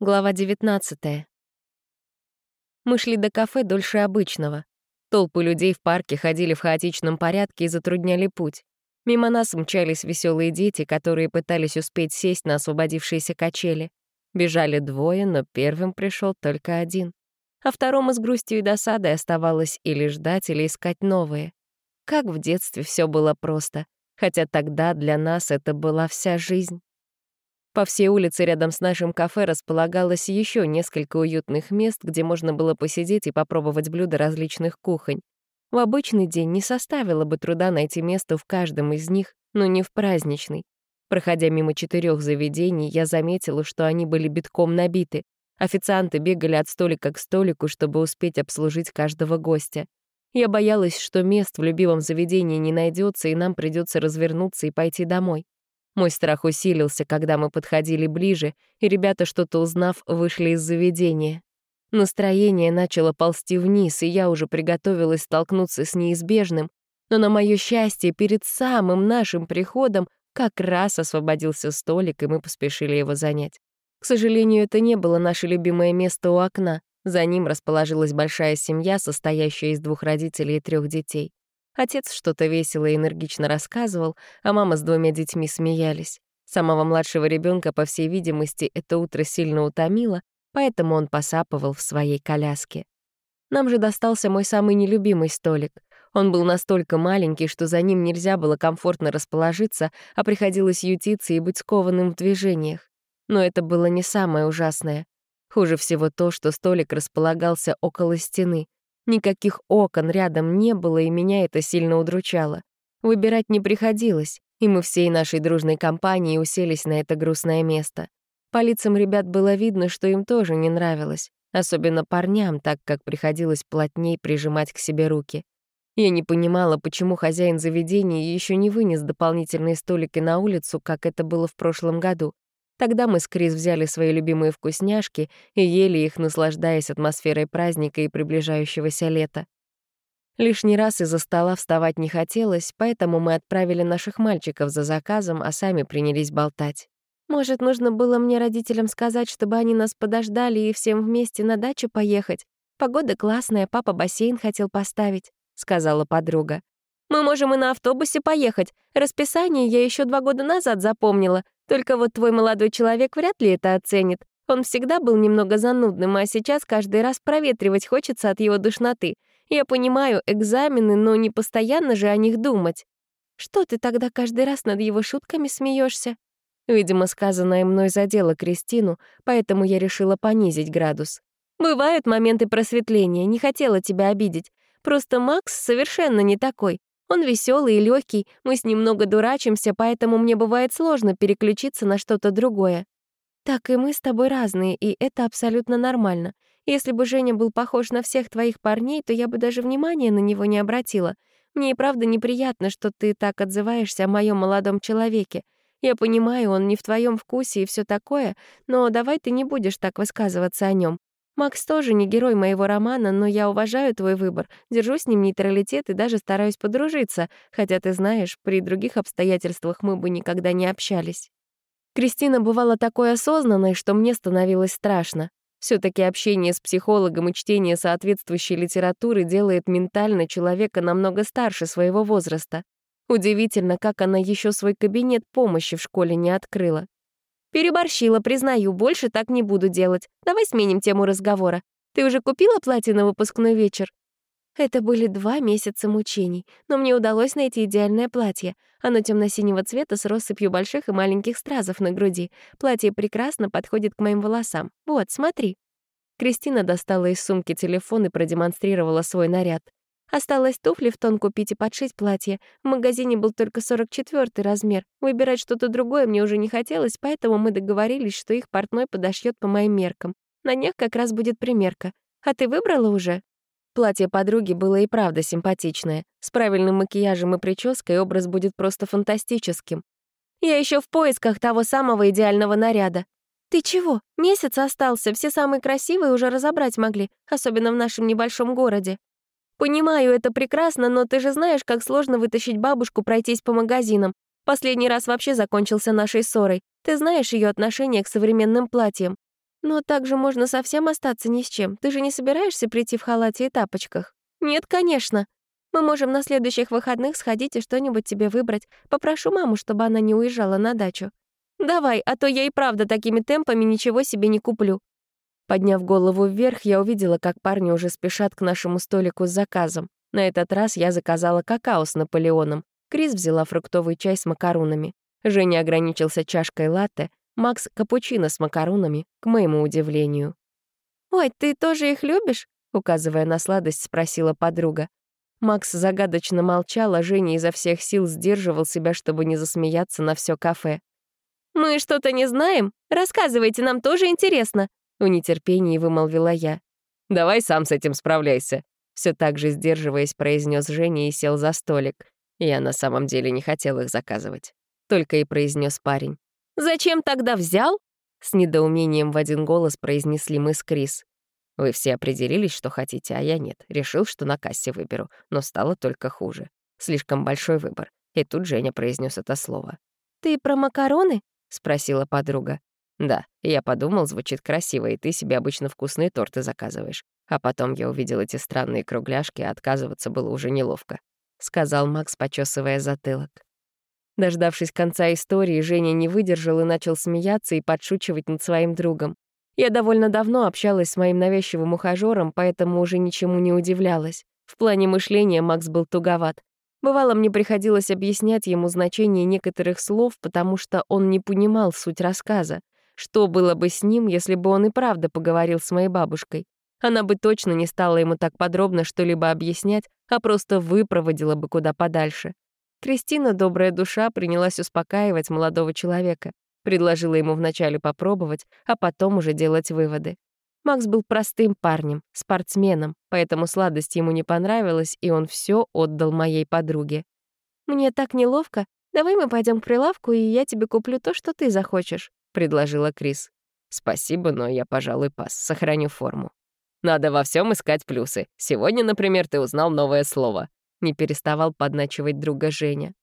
Глава 19. Мы шли до кафе дольше обычного. Толпы людей в парке ходили в хаотичном порядке и затрудняли путь. Мимо нас мчались веселые дети, которые пытались успеть сесть на освободившиеся качели. Бежали двое, но первым пришел только один. А второму с грустью и досадой оставалось или ждать, или искать новые. Как в детстве все было просто, хотя тогда для нас это была вся жизнь. По всей улице рядом с нашим кафе располагалось еще несколько уютных мест, где можно было посидеть и попробовать блюда различных кухонь. В обычный день не составило бы труда найти место в каждом из них, но не в праздничный. Проходя мимо четырех заведений, я заметила, что они были битком набиты. Официанты бегали от столика к столику, чтобы успеть обслужить каждого гостя. Я боялась, что мест в любимом заведении не найдется, и нам придется развернуться и пойти домой. Мой страх усилился, когда мы подходили ближе, и ребята, что-то узнав, вышли из заведения. Настроение начало ползти вниз, и я уже приготовилась столкнуться с неизбежным, но на мое счастье, перед самым нашим приходом как раз освободился столик, и мы поспешили его занять. К сожалению, это не было наше любимое место у окна. За ним расположилась большая семья, состоящая из двух родителей и трех детей. Отец что-то весело и энергично рассказывал, а мама с двумя детьми смеялись. Самого младшего ребенка, по всей видимости, это утро сильно утомило, поэтому он посапывал в своей коляске. Нам же достался мой самый нелюбимый столик. Он был настолько маленький, что за ним нельзя было комфортно расположиться, а приходилось ютиться и быть скованным в движениях. Но это было не самое ужасное. Хуже всего то, что столик располагался около стены. Никаких окон рядом не было, и меня это сильно удручало. Выбирать не приходилось, и мы всей нашей дружной компанией уселись на это грустное место. По лицам ребят было видно, что им тоже не нравилось, особенно парням, так как приходилось плотней прижимать к себе руки. Я не понимала, почему хозяин заведения еще не вынес дополнительные столики на улицу, как это было в прошлом году. Тогда мы с Крис взяли свои любимые вкусняшки и ели их, наслаждаясь атмосферой праздника и приближающегося лета. Лишний раз из-за стола вставать не хотелось, поэтому мы отправили наших мальчиков за заказом, а сами принялись болтать. «Может, нужно было мне родителям сказать, чтобы они нас подождали и всем вместе на дачу поехать? Погода классная, папа бассейн хотел поставить», — сказала подруга. «Мы можем и на автобусе поехать. Расписание я еще два года назад запомнила. Только вот твой молодой человек вряд ли это оценит. Он всегда был немного занудным, а сейчас каждый раз проветривать хочется от его душноты. Я понимаю, экзамены, но не постоянно же о них думать. Что ты тогда каждый раз над его шутками смеешься? Видимо, сказанное мной задело Кристину, поэтому я решила понизить градус. Бывают моменты просветления, не хотела тебя обидеть. Просто Макс совершенно не такой. Он веселый и легкий, мы с ним много дурачимся, поэтому мне бывает сложно переключиться на что-то другое. Так и мы с тобой разные, и это абсолютно нормально. Если бы Женя был похож на всех твоих парней, то я бы даже внимания на него не обратила. Мне и правда неприятно, что ты так отзываешься о моем молодом человеке. Я понимаю, он не в твоем вкусе и все такое, но давай ты не будешь так высказываться о нем. Макс тоже не герой моего романа, но я уважаю твой выбор, держу с ним нейтралитет и даже стараюсь подружиться, хотя ты знаешь, при других обстоятельствах мы бы никогда не общались. Кристина бывала такой осознанной, что мне становилось страшно. все таки общение с психологом и чтение соответствующей литературы делает ментально человека намного старше своего возраста. Удивительно, как она еще свой кабинет помощи в школе не открыла. Переборщила, признаю, больше так не буду делать. Давай сменим тему разговора. Ты уже купила платье на выпускной вечер? Это были два месяца мучений, но мне удалось найти идеальное платье. Оно темно-синего цвета с россыпью больших и маленьких стразов на груди. Платье прекрасно подходит к моим волосам. Вот, смотри. Кристина достала из сумки телефон и продемонстрировала свой наряд. Осталось туфли в тон купить и подшить платье. В магазине был только 44 размер. Выбирать что-то другое мне уже не хотелось, поэтому мы договорились, что их портной подошьет по моим меркам. На них как раз будет примерка. А ты выбрала уже? Платье подруги было и правда симпатичное. С правильным макияжем и прической образ будет просто фантастическим. Я еще в поисках того самого идеального наряда. Ты чего? Месяц остался, все самые красивые уже разобрать могли, особенно в нашем небольшом городе. «Понимаю, это прекрасно, но ты же знаешь, как сложно вытащить бабушку пройтись по магазинам. Последний раз вообще закончился нашей ссорой. Ты знаешь ее отношение к современным платьям. Но также можно совсем остаться ни с чем. Ты же не собираешься прийти в халате и тапочках? Нет, конечно. Мы можем на следующих выходных сходить и что-нибудь тебе выбрать. Попрошу маму, чтобы она не уезжала на дачу. Давай, а то я и правда такими темпами ничего себе не куплю. Подняв голову вверх, я увидела, как парни уже спешат к нашему столику с заказом. На этот раз я заказала какао с Наполеоном. Крис взяла фруктовый чай с макарунами. Женя ограничился чашкой латте, Макс — капучино с макарунами, к моему удивлению. «Ой, ты тоже их любишь?» — указывая на сладость, спросила подруга. Макс загадочно молчал, а Женя изо всех сил сдерживал себя, чтобы не засмеяться на все кафе. «Мы что-то не знаем? Рассказывайте, нам тоже интересно!» — в нетерпении вымолвила я. «Давай сам с этим справляйся», — все так же сдерживаясь, произнес Женя и сел за столик. Я на самом деле не хотел их заказывать. Только и произнес парень. «Зачем тогда взял?» С недоумением в один голос произнесли мы с Крис. Вы все определились, что хотите, а я нет. Решил, что на кассе выберу, но стало только хуже. Слишком большой выбор. И тут Женя произнес это слово. «Ты про макароны?» — спросила подруга. «Да, я подумал, звучит красиво, и ты себе обычно вкусные торты заказываешь. А потом я увидел эти странные кругляшки, а отказываться было уже неловко», — сказал Макс, почесывая затылок. Дождавшись конца истории, Женя не выдержал и начал смеяться и подшучивать над своим другом. Я довольно давно общалась с моим навязчивым ухажёром, поэтому уже ничему не удивлялась. В плане мышления Макс был туговат. Бывало, мне приходилось объяснять ему значение некоторых слов, потому что он не понимал суть рассказа. Что было бы с ним, если бы он и правда поговорил с моей бабушкой? Она бы точно не стала ему так подробно что-либо объяснять, а просто выпроводила бы куда подальше. Кристина, добрая душа, принялась успокаивать молодого человека. Предложила ему вначале попробовать, а потом уже делать выводы. Макс был простым парнем, спортсменом, поэтому сладость ему не понравилась, и он все отдал моей подруге. «Мне так неловко. Давай мы пойдем к прилавку, и я тебе куплю то, что ты захочешь», — предложила Крис. «Спасибо, но я, пожалуй, пас, сохраню форму». «Надо во всем искать плюсы. Сегодня, например, ты узнал новое слово», — не переставал подначивать друга Женя.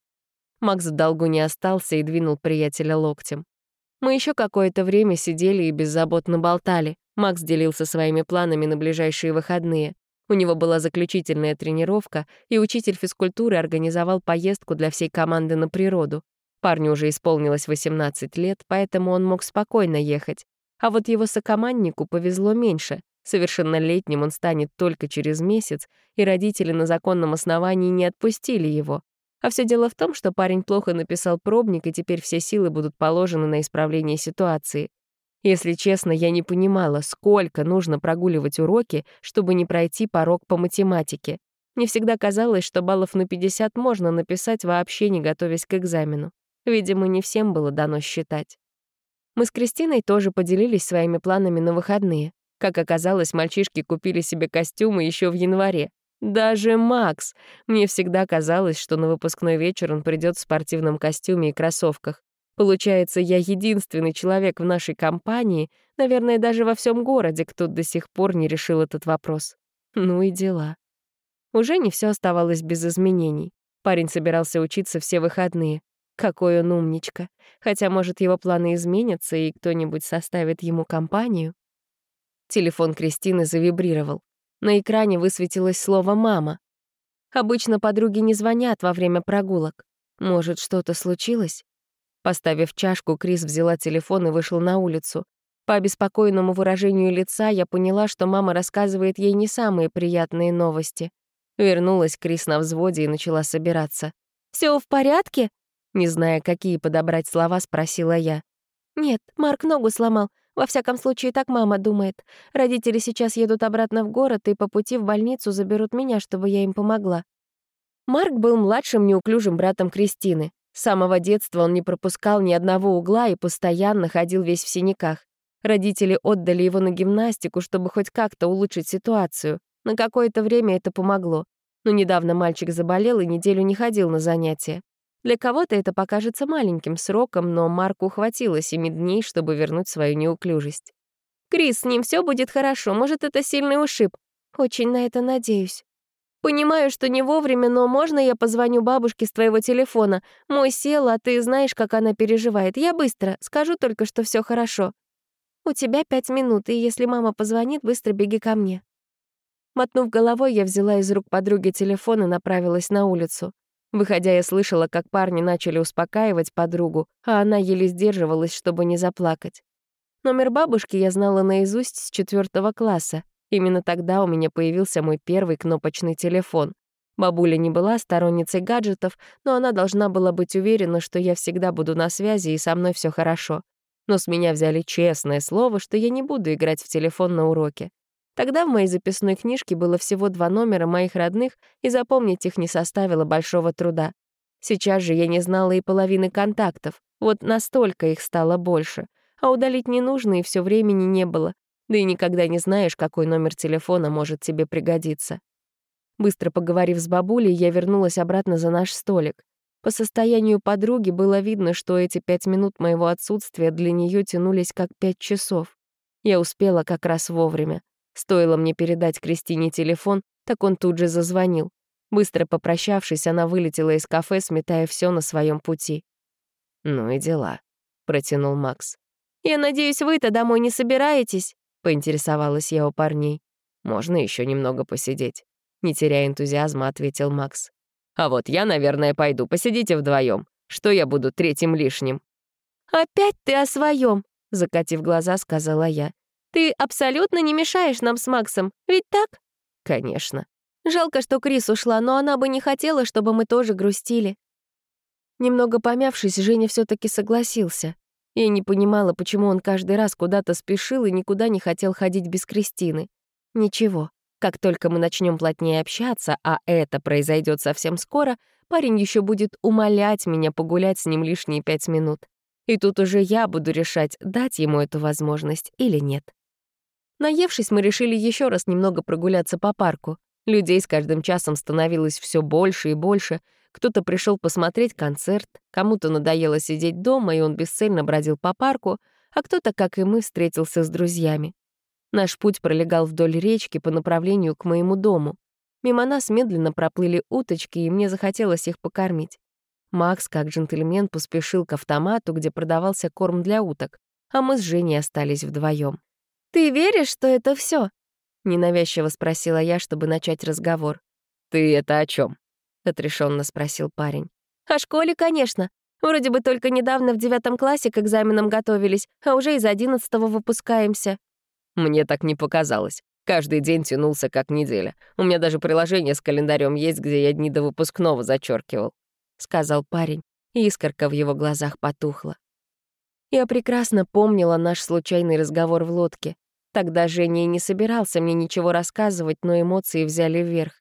Макс в долгу не остался и двинул приятеля локтем. Мы еще какое-то время сидели и беззаботно болтали. Макс делился своими планами на ближайшие выходные. У него была заключительная тренировка, и учитель физкультуры организовал поездку для всей команды на природу. Парню уже исполнилось 18 лет, поэтому он мог спокойно ехать. А вот его сокоманднику повезло меньше. Совершеннолетним он станет только через месяц, и родители на законном основании не отпустили его. А все дело в том, что парень плохо написал пробник, и теперь все силы будут положены на исправление ситуации. Если честно, я не понимала, сколько нужно прогуливать уроки, чтобы не пройти порог по математике. Мне всегда казалось, что баллов на 50 можно написать, вообще не готовясь к экзамену. Видимо, не всем было дано считать. Мы с Кристиной тоже поделились своими планами на выходные. Как оказалось, мальчишки купили себе костюмы еще в январе. Даже Макс. Мне всегда казалось, что на выпускной вечер он придет в спортивном костюме и кроссовках. Получается, я единственный человек в нашей компании, наверное, даже во всем городе, кто до сих пор не решил этот вопрос. Ну и дела. Уже не все оставалось без изменений. Парень собирался учиться все выходные. Какой он умничка. Хотя, может, его планы изменятся, и кто-нибудь составит ему компанию. Телефон Кристины завибрировал. На экране высветилось слово «мама». Обычно подруги не звонят во время прогулок. Может, что-то случилось? Поставив чашку, Крис взяла телефон и вышел на улицу. По обеспокоенному выражению лица я поняла, что мама рассказывает ей не самые приятные новости. Вернулась Крис на взводе и начала собираться. Все в порядке?» Не зная, какие подобрать слова, спросила я. «Нет, Марк ногу сломал. Во всяком случае, так мама думает. Родители сейчас едут обратно в город и по пути в больницу заберут меня, чтобы я им помогла. Марк был младшим неуклюжим братом Кристины. С самого детства он не пропускал ни одного угла и постоянно ходил весь в синяках. Родители отдали его на гимнастику, чтобы хоть как-то улучшить ситуацию. На какое-то время это помогло. Но недавно мальчик заболел и неделю не ходил на занятия. Для кого-то это покажется маленьким сроком, но Марку хватило семи дней, чтобы вернуть свою неуклюжесть. «Крис, с ним все будет хорошо, может, это сильный ушиб. Очень на это надеюсь. Понимаю, что не вовремя, но можно я позвоню бабушке с твоего телефона? Мой сел, а ты знаешь, как она переживает. Я быстро, скажу только, что все хорошо». «У тебя пять минут, и если мама позвонит, быстро беги ко мне». Мотнув головой, я взяла из рук подруги телефон и направилась на улицу. Выходя, я слышала, как парни начали успокаивать подругу, а она еле сдерживалась, чтобы не заплакать. Номер бабушки я знала наизусть с четвертого класса. Именно тогда у меня появился мой первый кнопочный телефон. Бабуля не была сторонницей гаджетов, но она должна была быть уверена, что я всегда буду на связи и со мной все хорошо. Но с меня взяли честное слово, что я не буду играть в телефон на уроке. Тогда в моей записной книжке было всего два номера моих родных, и запомнить их не составило большого труда. Сейчас же я не знала и половины контактов, вот настолько их стало больше. А удалить не нужно, и все времени не было. Да и никогда не знаешь, какой номер телефона может тебе пригодиться. Быстро поговорив с бабулей, я вернулась обратно за наш столик. По состоянию подруги было видно, что эти пять минут моего отсутствия для нее тянулись как пять часов. Я успела как раз вовремя. Стоило мне передать Кристине телефон, так он тут же зазвонил. Быстро попрощавшись, она вылетела из кафе, сметая все на своем пути. «Ну и дела», — протянул Макс. «Я надеюсь, вы-то домой не собираетесь?» — поинтересовалась я у парней. «Можно еще немного посидеть», — не теряя энтузиазма, ответил Макс. «А вот я, наверное, пойду. Посидите вдвоем. Что я буду третьим лишним?» «Опять ты о своем, закатив глаза, сказала я. Ты абсолютно не мешаешь нам с Максом, ведь так? Конечно. Жалко, что Крис ушла, но она бы не хотела, чтобы мы тоже грустили. Немного помявшись, Женя все таки согласился. Я не понимала, почему он каждый раз куда-то спешил и никуда не хотел ходить без Кристины. Ничего, как только мы начнем плотнее общаться, а это произойдет совсем скоро, парень еще будет умолять меня погулять с ним лишние пять минут. И тут уже я буду решать, дать ему эту возможность или нет. Наевшись, мы решили еще раз немного прогуляться по парку. Людей с каждым часом становилось все больше и больше. Кто-то пришел посмотреть концерт, кому-то надоело сидеть дома, и он бесцельно бродил по парку, а кто-то, как и мы, встретился с друзьями. Наш путь пролегал вдоль речки по направлению к моему дому. Мимо нас медленно проплыли уточки, и мне захотелось их покормить. Макс, как джентльмен, поспешил к автомату, где продавался корм для уток, а мы с Женей остались вдвоем. «Ты веришь, что это все? ненавязчиво спросила я, чтобы начать разговор. «Ты это о чем? отрешенно спросил парень. «О школе, конечно. Вроде бы только недавно в девятом классе к экзаменам готовились, а уже из одиннадцатого выпускаемся». Мне так не показалось. Каждый день тянулся как неделя. У меня даже приложение с календарем есть, где я дни до выпускного зачеркивал, сказал парень, и искорка в его глазах потухла. Я прекрасно помнила наш случайный разговор в лодке. Тогда Женя и не собирался мне ничего рассказывать, но эмоции взяли вверх.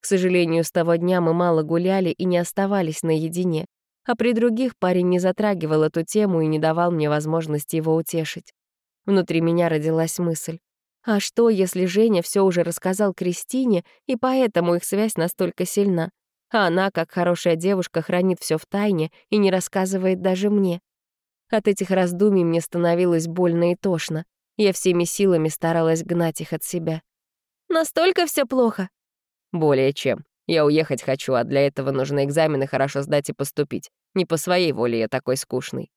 К сожалению, с того дня мы мало гуляли и не оставались наедине. А при других парень не затрагивал эту тему и не давал мне возможности его утешить. Внутри меня родилась мысль. А что, если Женя все уже рассказал Кристине, и поэтому их связь настолько сильна? А она, как хорошая девушка, хранит все в тайне и не рассказывает даже мне. От этих раздумий мне становилось больно и тошно. Я всеми силами старалась гнать их от себя. «Настолько все плохо?» «Более чем. Я уехать хочу, а для этого нужно экзамены хорошо сдать и поступить. Не по своей воле я такой скучный».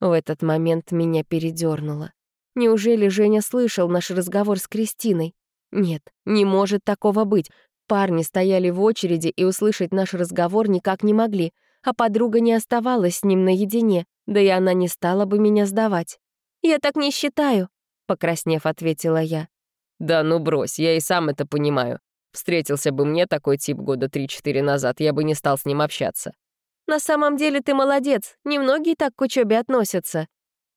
В этот момент меня передернуло. Неужели Женя слышал наш разговор с Кристиной? Нет, не может такого быть. Парни стояли в очереди и услышать наш разговор никак не могли, а подруга не оставалась с ним наедине, да и она не стала бы меня сдавать. «Я так не считаю», покраснев, ответила я. «Да ну брось, я и сам это понимаю. Встретился бы мне такой тип года 3-4 назад, я бы не стал с ним общаться». «На самом деле ты молодец, немногие так к учебе относятся».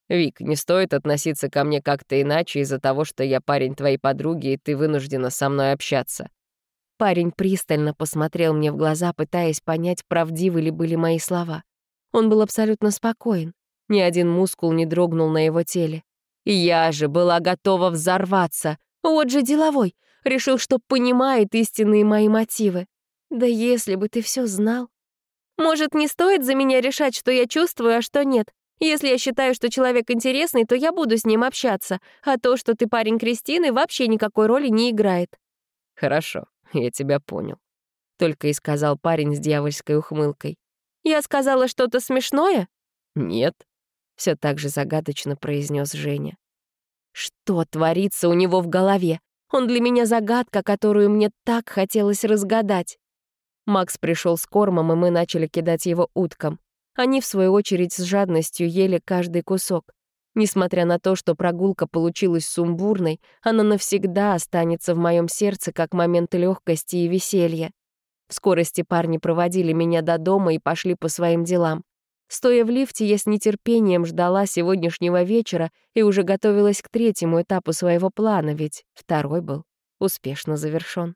«Вик, не стоит относиться ко мне как-то иначе из-за того, что я парень твоей подруги, и ты вынуждена со мной общаться». Парень пристально посмотрел мне в глаза, пытаясь понять, правдивы ли были мои слова. Он был абсолютно спокоен. Ни один мускул не дрогнул на его теле. Я же была готова взорваться. Вот же деловой. Решил, что понимает истинные мои мотивы. Да если бы ты все знал. Может, не стоит за меня решать, что я чувствую, а что нет. Если я считаю, что человек интересный, то я буду с ним общаться, а то, что ты парень Кристины, вообще никакой роли не играет. Хорошо, я тебя понял. Только и сказал парень с дьявольской ухмылкой. Я сказала что-то смешное? Нет, все так же загадочно произнес Женя. Что творится у него в голове? Он для меня загадка, которую мне так хотелось разгадать. Макс пришел с кормом, и мы начали кидать его уткам. Они, в свою очередь, с жадностью ели каждый кусок. Несмотря на то, что прогулка получилась сумбурной, она навсегда останется в моем сердце как момент легкости и веселья. В скорости парни проводили меня до дома и пошли по своим делам. Стоя в лифте, я с нетерпением ждала сегодняшнего вечера и уже готовилась к третьему этапу своего плана, ведь второй был успешно завершён.